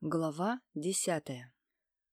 Глава десятая.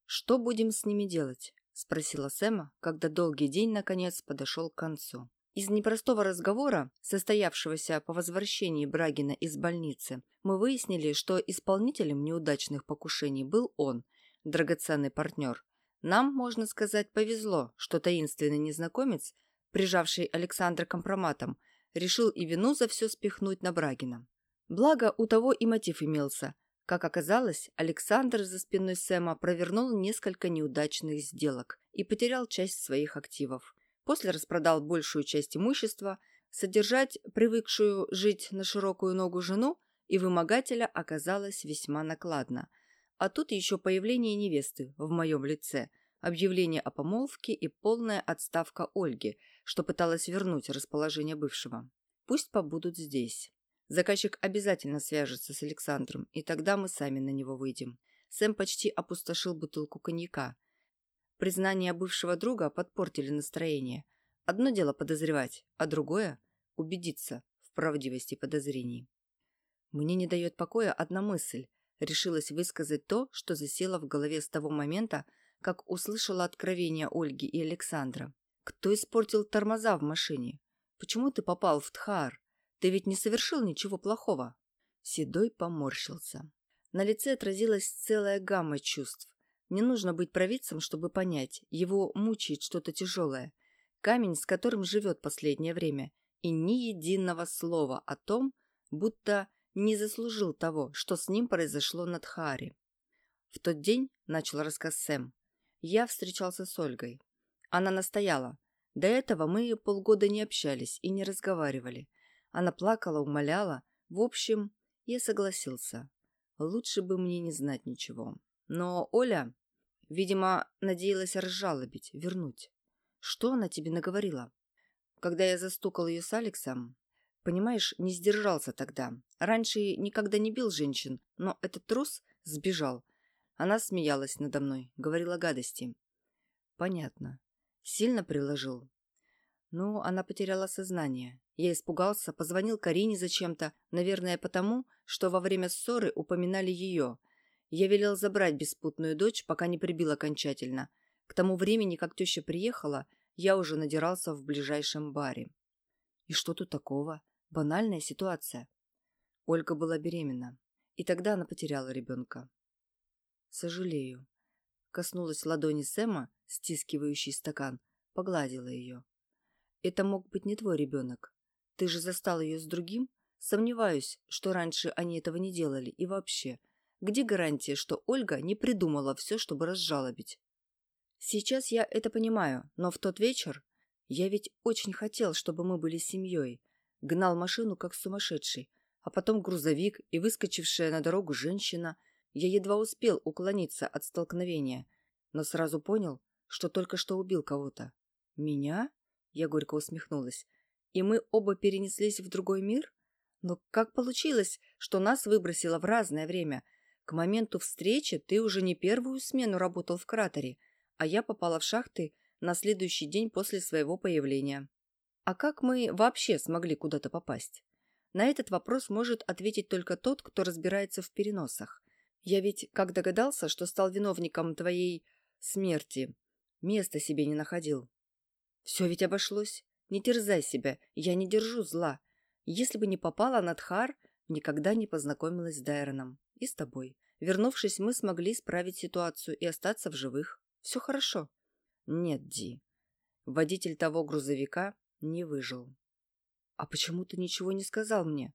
«Что будем с ними делать?» – спросила Сэма, когда долгий день, наконец, подошел к концу. Из непростого разговора, состоявшегося по возвращении Брагина из больницы, мы выяснили, что исполнителем неудачных покушений был он, драгоценный партнер. Нам, можно сказать, повезло, что таинственный незнакомец, прижавший Александра компроматом, решил и вину за все спихнуть на Брагина. Благо, у того и мотив имелся – как оказалось, Александр за спиной Сэма провернул несколько неудачных сделок и потерял часть своих активов. После распродал большую часть имущества, содержать привыкшую жить на широкую ногу жену и вымогателя оказалось весьма накладно. А тут еще появление невесты в моем лице, объявление о помолвке и полная отставка Ольги, что пыталась вернуть расположение бывшего. Пусть побудут здесь. Заказчик обязательно свяжется с Александром, и тогда мы сами на него выйдем. Сэм почти опустошил бутылку коньяка. Признания бывшего друга подпортили настроение. Одно дело подозревать, а другое – убедиться в правдивости подозрений. Мне не дает покоя одна мысль. Решилась высказать то, что засело в голове с того момента, как услышала откровения Ольги и Александра. Кто испортил тормоза в машине? Почему ты попал в Тхар? Ты ведь не совершил ничего плохого». Седой поморщился. На лице отразилась целая гамма чувств. Не нужно быть провидцем, чтобы понять, его мучает что-то тяжелое. Камень, с которым живет последнее время. И ни единого слова о том, будто не заслужил того, что с ним произошло над Хари. В тот день, начал рассказ Сэм, я встречался с Ольгой. Она настояла. До этого мы полгода не общались и не разговаривали. Она плакала, умоляла. В общем, я согласился. Лучше бы мне не знать ничего. Но Оля, видимо, надеялась разжалобить, вернуть. Что она тебе наговорила? Когда я застукал ее с Алексом, понимаешь, не сдержался тогда. Раньше никогда не бил женщин, но этот трус сбежал. Она смеялась надо мной, говорила гадости. Понятно. Сильно приложил. Ну, она потеряла сознание. Я испугался, позвонил Карине зачем-то, наверное, потому, что во время ссоры упоминали ее. Я велел забрать беспутную дочь, пока не прибил окончательно. К тому времени, как теща приехала, я уже надирался в ближайшем баре. И что тут такого? Банальная ситуация. Ольга была беременна, и тогда она потеряла ребенка. Сожалею. Коснулась ладони Сэма, стискивающий стакан, погладила ее. Это мог быть не твой ребенок. Ты же застал ее с другим? Сомневаюсь, что раньше они этого не делали. И вообще, где гарантия, что Ольга не придумала все, чтобы разжалобить? Сейчас я это понимаю, но в тот вечер я ведь очень хотел, чтобы мы были семьей. Гнал машину, как сумасшедший. А потом грузовик и выскочившая на дорогу женщина. Я едва успел уклониться от столкновения, но сразу понял, что только что убил кого-то. Меня? Я горько усмехнулась и мы оба перенеслись в другой мир? Но как получилось, что нас выбросило в разное время? К моменту встречи ты уже не первую смену работал в кратере, а я попала в шахты на следующий день после своего появления. А как мы вообще смогли куда-то попасть? На этот вопрос может ответить только тот, кто разбирается в переносах. Я ведь, как догадался, что стал виновником твоей смерти, места себе не находил. Все ведь обошлось. Не терзай себя, я не держу зла. Если бы не попала на Тхар, никогда не познакомилась с Дайроном. И с тобой. Вернувшись, мы смогли исправить ситуацию и остаться в живых. Все хорошо. Нет, Ди. Водитель того грузовика не выжил. А почему ты ничего не сказал мне?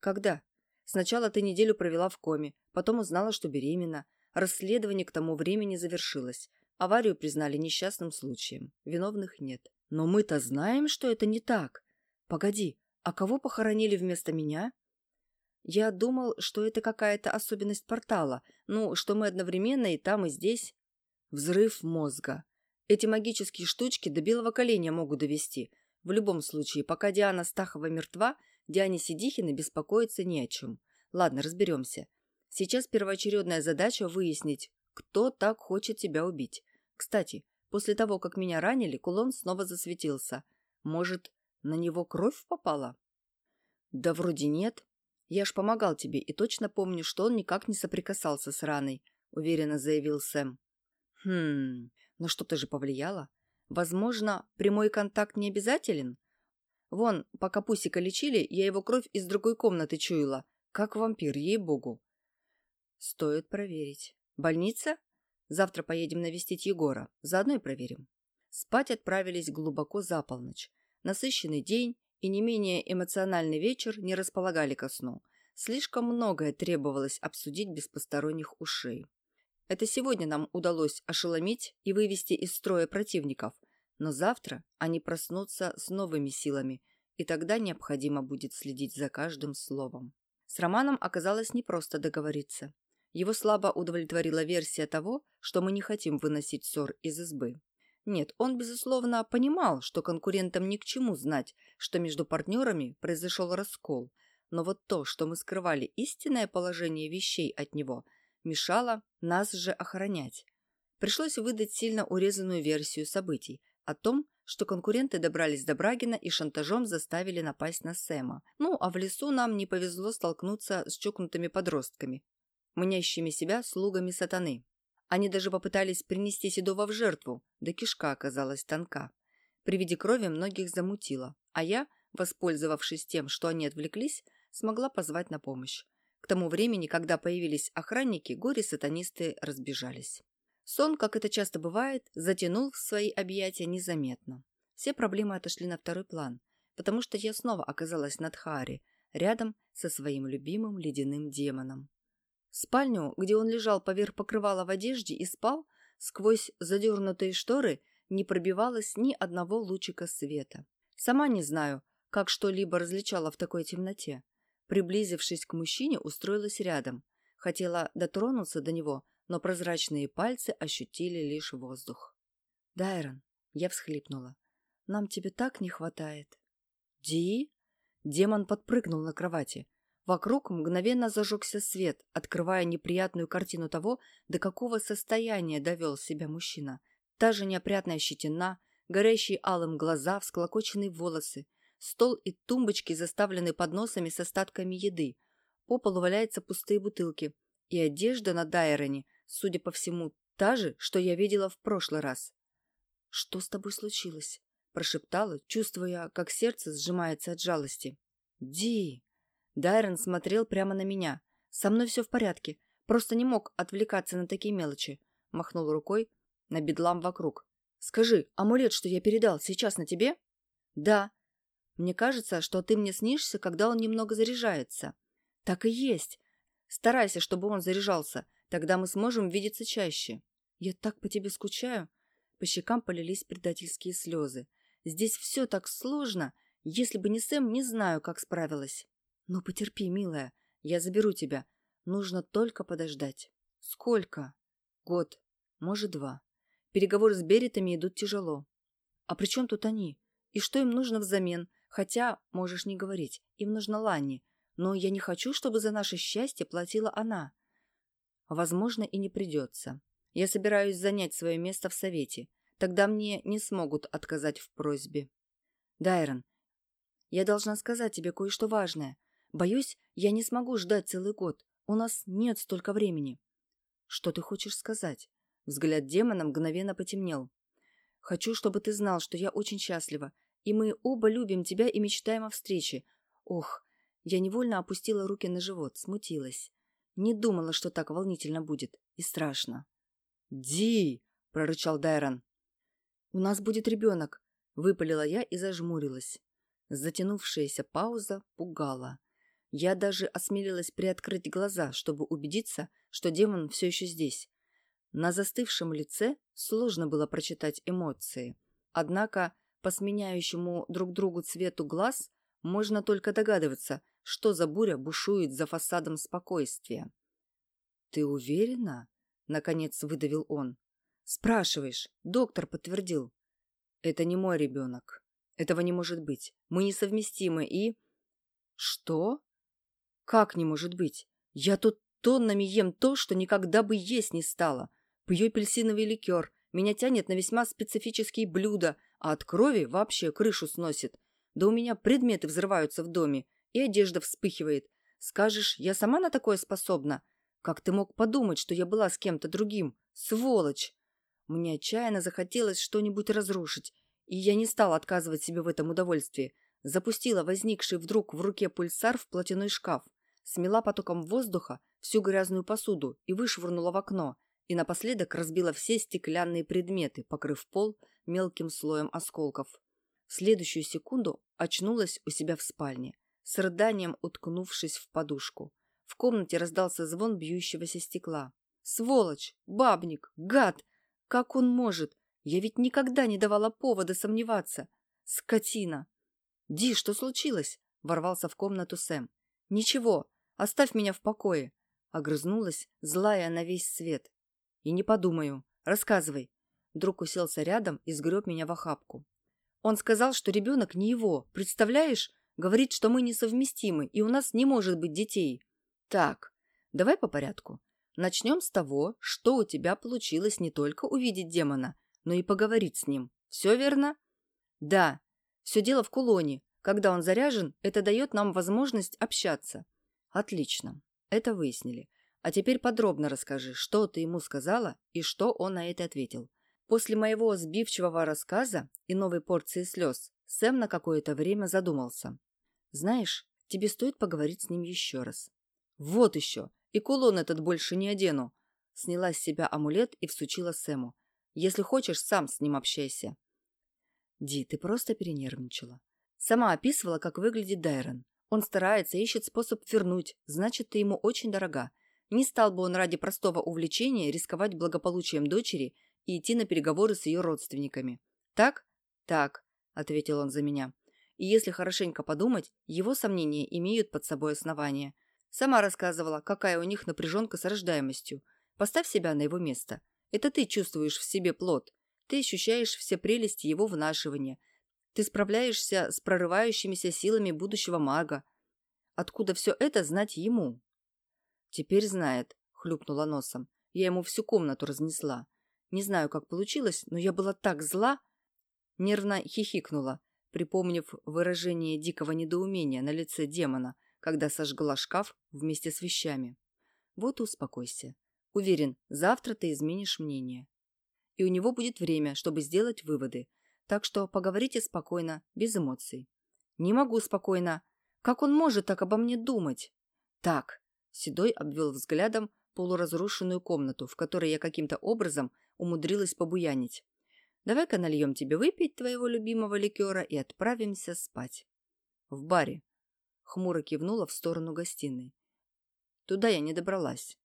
Когда? Сначала ты неделю провела в коме, потом узнала, что беременна. Расследование к тому времени завершилось. Аварию признали несчастным случаем. Виновных нет. Но мы-то знаем, что это не так. Погоди, а кого похоронили вместо меня? Я думал, что это какая-то особенность портала, ну, что мы одновременно и там, и здесь. Взрыв мозга. Эти магические штучки до белого коленя могут довести. В любом случае, пока Диана Стахова мертва, Диане Сидихиной беспокоиться не о чем. Ладно, разберемся. Сейчас первоочередная задача выяснить, кто так хочет тебя убить. Кстати, После того, как меня ранили, кулон снова засветился. Может, на него кровь попала? Да вроде нет. Я ж помогал тебе и точно помню, что он никак не соприкасался с раной», — уверенно заявил Сэм. «Хм, но что-то же повлияло. Возможно, прямой контакт не обязателен? Вон, пока Пусика лечили, я его кровь из другой комнаты чуяла. Как вампир, ей-богу». «Стоит проверить. Больница? Завтра поедем навестить Егора. Заодно и проверим». Спать отправились глубоко за полночь. Насыщенный день и не менее эмоциональный вечер не располагали ко сну. Слишком многое требовалось обсудить без посторонних ушей. Это сегодня нам удалось ошеломить и вывести из строя противников, но завтра они проснутся с новыми силами, и тогда необходимо будет следить за каждым словом. С Романом оказалось непросто договориться. Его слабо удовлетворила версия того, что мы не хотим выносить ссор из избы. Нет, он, безусловно, понимал, что конкурентам ни к чему знать, что между партнерами произошел раскол, но вот то, что мы скрывали истинное положение вещей от него, мешало нас же охранять. Пришлось выдать сильно урезанную версию событий о том, что конкуренты добрались до Брагина и шантажом заставили напасть на Сэма. Ну, а в лесу нам не повезло столкнуться с чокнутыми подростками, мнящими себя слугами сатаны. Они даже попытались принести Седова в жертву, да кишка оказалась тонка. При виде крови многих замутило, а я, воспользовавшись тем, что они отвлеклись, смогла позвать на помощь. К тому времени, когда появились охранники, горе-сатанисты разбежались. Сон, как это часто бывает, затянул в свои объятия незаметно. Все проблемы отошли на второй план, потому что я снова оказалась над Хари, рядом со своим любимым ледяным демоном. Спальню, где он лежал поверх покрывала в одежде и спал, сквозь задернутые шторы не пробивалось ни одного лучика света. Сама не знаю, как что-либо различала в такой темноте. Приблизившись к мужчине, устроилась рядом. Хотела дотронуться до него, но прозрачные пальцы ощутили лишь воздух. «Дайрон», — я всхлипнула, — «нам тебе так не хватает». «Ди?» Демон подпрыгнул на кровати. Вокруг мгновенно зажегся свет, открывая неприятную картину того, до какого состояния довел себя мужчина. Та же неопрятная щетина, горящие алым глаза, всклокоченные волосы, стол и тумбочки заставлены подносами с остатками еды. По полу валяются пустые бутылки. И одежда на Дайроне, судя по всему, та же, что я видела в прошлый раз. «Что с тобой случилось?» – прошептала, чувствуя, как сердце сжимается от жалости. «Ди!» Дайрон смотрел прямо на меня. «Со мной все в порядке. Просто не мог отвлекаться на такие мелочи». Махнул рукой на бедлам вокруг. «Скажи, амулет, что я передал, сейчас на тебе?» «Да». «Мне кажется, что ты мне снишься, когда он немного заряжается». «Так и есть. Старайся, чтобы он заряжался. Тогда мы сможем видеться чаще». «Я так по тебе скучаю». По щекам полились предательские слезы. «Здесь все так сложно. Если бы не Сэм, не знаю, как справилась». «Ну, потерпи, милая, я заберу тебя. Нужно только подождать». «Сколько?» «Год. Может, два. Переговоры с Беритами идут тяжело». «А при чем тут они? И что им нужно взамен? Хотя, можешь не говорить, им нужна Ланни. Но я не хочу, чтобы за наше счастье платила она». «Возможно, и не придется. Я собираюсь занять свое место в совете. Тогда мне не смогут отказать в просьбе». «Дайрон, я должна сказать тебе кое-что важное. Боюсь, я не смогу ждать целый год. У нас нет столько времени. Что ты хочешь сказать? Взгляд демона мгновенно потемнел. Хочу, чтобы ты знал, что я очень счастлива, и мы оба любим тебя и мечтаем о встрече. Ох, я невольно опустила руки на живот, смутилась. Не думала, что так волнительно будет. И страшно. «Ди!» — прорычал Дайрон. «У нас будет ребенок», — выпалила я и зажмурилась. Затянувшаяся пауза пугала. Я даже осмелилась приоткрыть глаза, чтобы убедиться, что демон все еще здесь. На застывшем лице сложно было прочитать эмоции. Однако по сменяющему друг другу цвету глаз можно только догадываться, что за буря бушует за фасадом спокойствия. «Ты уверена?» — наконец выдавил он. «Спрашиваешь. Доктор подтвердил». «Это не мой ребенок. Этого не может быть. Мы несовместимы и...» «Что?» Как не может быть? Я тут тоннами ем то, что никогда бы есть не стала. Пью апельсиновый ликер, меня тянет на весьма специфические блюда, а от крови вообще крышу сносит. Да у меня предметы взрываются в доме, и одежда вспыхивает. Скажешь, я сама на такое способна? Как ты мог подумать, что я была с кем-то другим? Сволочь! Мне отчаянно захотелось что-нибудь разрушить, и я не стала отказывать себе в этом удовольствии. Запустила возникший вдруг в руке пульсар в платяной шкаф, смела потоком воздуха всю грязную посуду и вышвырнула в окно, и напоследок разбила все стеклянные предметы, покрыв пол мелким слоем осколков. В следующую секунду очнулась у себя в спальне, с рыданием уткнувшись в подушку. В комнате раздался звон бьющегося стекла. «Сволочь! Бабник! Гад! Как он может? Я ведь никогда не давала повода сомневаться! Скотина!» «Ди, что случилось?» – ворвался в комнату Сэм. «Ничего, оставь меня в покое!» – огрызнулась, злая на весь свет. «И не подумаю. Рассказывай». Друг уселся рядом и сгреб меня в охапку. Он сказал, что ребенок не его. Представляешь? Говорит, что мы несовместимы, и у нас не может быть детей. Так, давай по порядку. Начнем с того, что у тебя получилось не только увидеть демона, но и поговорить с ним. Все верно? Да. Все дело в кулоне. Когда он заряжен, это дает нам возможность общаться. Отлично. Это выяснили. А теперь подробно расскажи, что ты ему сказала и что он на это ответил. После моего сбивчивого рассказа и новой порции слез Сэм на какое-то время задумался. «Знаешь, тебе стоит поговорить с ним еще раз». «Вот еще! И кулон этот больше не одену!» Сняла с себя амулет и всучила Сэму. «Если хочешь, сам с ним общайся». «Ди, ты просто перенервничала. Сама описывала, как выглядит Дайрон. Он старается, ищет способ вернуть, значит, ты ему очень дорога. Не стал бы он ради простого увлечения рисковать благополучием дочери и идти на переговоры с ее родственниками. «Так?» «Так», — ответил он за меня. И если хорошенько подумать, его сомнения имеют под собой основания. Сама рассказывала, какая у них напряженка с рождаемостью. Поставь себя на его место. Это ты чувствуешь в себе плод. Ты ощущаешь все прелести его внашивания. Ты справляешься с прорывающимися силами будущего мага. Откуда все это знать ему? «Теперь знает», — хлюпнула носом. «Я ему всю комнату разнесла. Не знаю, как получилось, но я была так зла...» Нервно хихикнула, припомнив выражение дикого недоумения на лице демона, когда сожгла шкаф вместе с вещами. «Вот и успокойся. Уверен, завтра ты изменишь мнение. И у него будет время, чтобы сделать выводы. Так что поговорите спокойно, без эмоций». «Не могу спокойно. Как он может так обо мне думать?» «Так, Седой обвел взглядом полуразрушенную комнату, в которой я каким-то образом умудрилась побуянить. «Давай-ка нальем тебе выпить твоего любимого ликера и отправимся спать». «В баре», — хмуро кивнула в сторону гостиной. «Туда я не добралась.